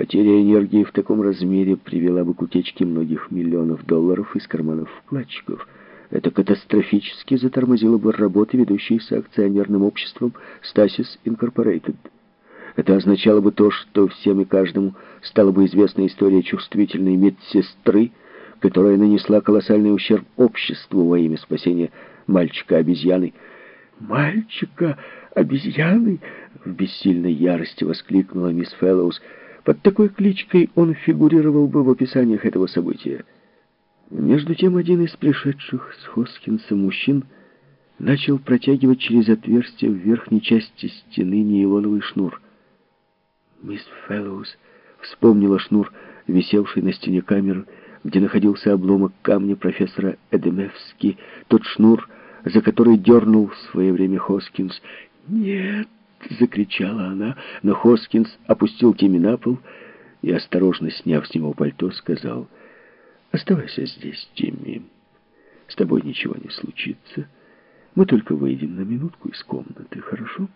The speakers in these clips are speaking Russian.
Потеря энергии в таком размере привела бы к утечке многих миллионов долларов из карманов вкладчиков. Это катастрофически затормозило бы работы, ведущиеся акционерным обществом Stasis Incorporated. Это означало бы то, что всем и каждому стала бы известна история чувствительной медсестры, которая нанесла колоссальный ущерб обществу во имя спасения мальчика-обезьяны. «Мальчика-обезьяны!» — в бессильной ярости воскликнула мисс Фэллоус. «Под такой кличкой он фигурировал бы в описаниях этого события». Между тем один из пришедших с Хоскинсом мужчин начал протягивать через отверстие в верхней части стены нейлоновый шнур. Мисс Фэллоус вспомнила шнур, висевший на стене камеры, где находился обломок камня профессора Эдемевски, тот шнур, за который дернул в свое время Хоскинс. «Нет!» — закричала она, но Хоскинс опустил Тимми на пол и, осторожно сняв с него пальто, сказал, «Оставайся здесь, Тимми. С тобой ничего не случится. Мы только выйдем на минутку из комнаты, хорошо?»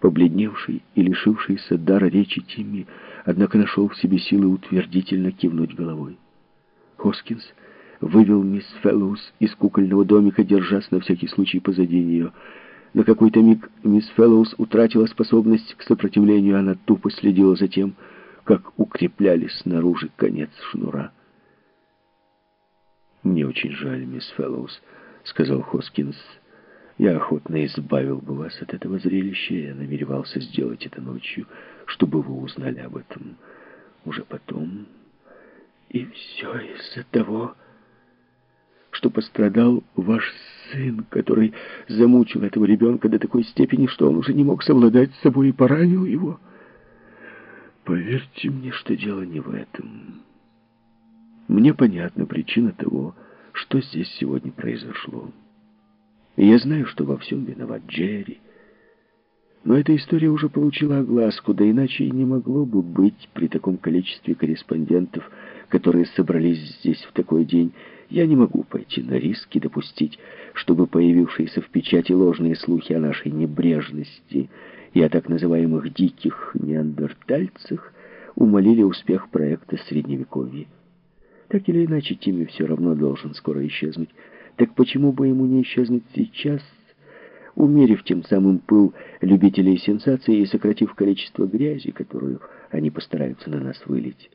Побледневший и лишившийся дара речи Тимми, однако нашел в себе силы утвердительно кивнуть головой. Хоскинс вывел мисс Фэллоус из кукольного домика, держась на всякий случай позади нее. На какой-то миг мисс Фэллоус утратила способность к сопротивлению, она тупо следила за тем, как укрепляли снаружи конец шнура. «Мне очень жаль, мисс Фэллоус», — сказал Хоскинс, — я охотно избавил бы вас от этого зрелища. Я намеревался сделать это ночью, чтобы вы узнали об этом уже потом. И все из-за того, что пострадал ваш сын, который замучил этого ребенка до такой степени, что он уже не мог совладать с собой и поранил его. Поверьте мне, что дело не в этом. Мне понятна причина того, что здесь сегодня произошло. Я знаю, что во всем виноват Джерри. Но эта история уже получила огласку, да иначе и не могло бы быть при таком количестве корреспондентов, которые собрались здесь в такой день. Я не могу пойти на риск и допустить, чтобы появившиеся в печати ложные слухи о нашей небрежности и о так называемых диких неандертальцах умолили успех проекта Средневековья. Так или иначе, Тимми все равно должен скоро исчезнуть. Так почему бы ему не исчезнуть сейчас, умерив тем самым пыл любителей сенсаций и сократив количество грязи, которую они постараются на нас вылить?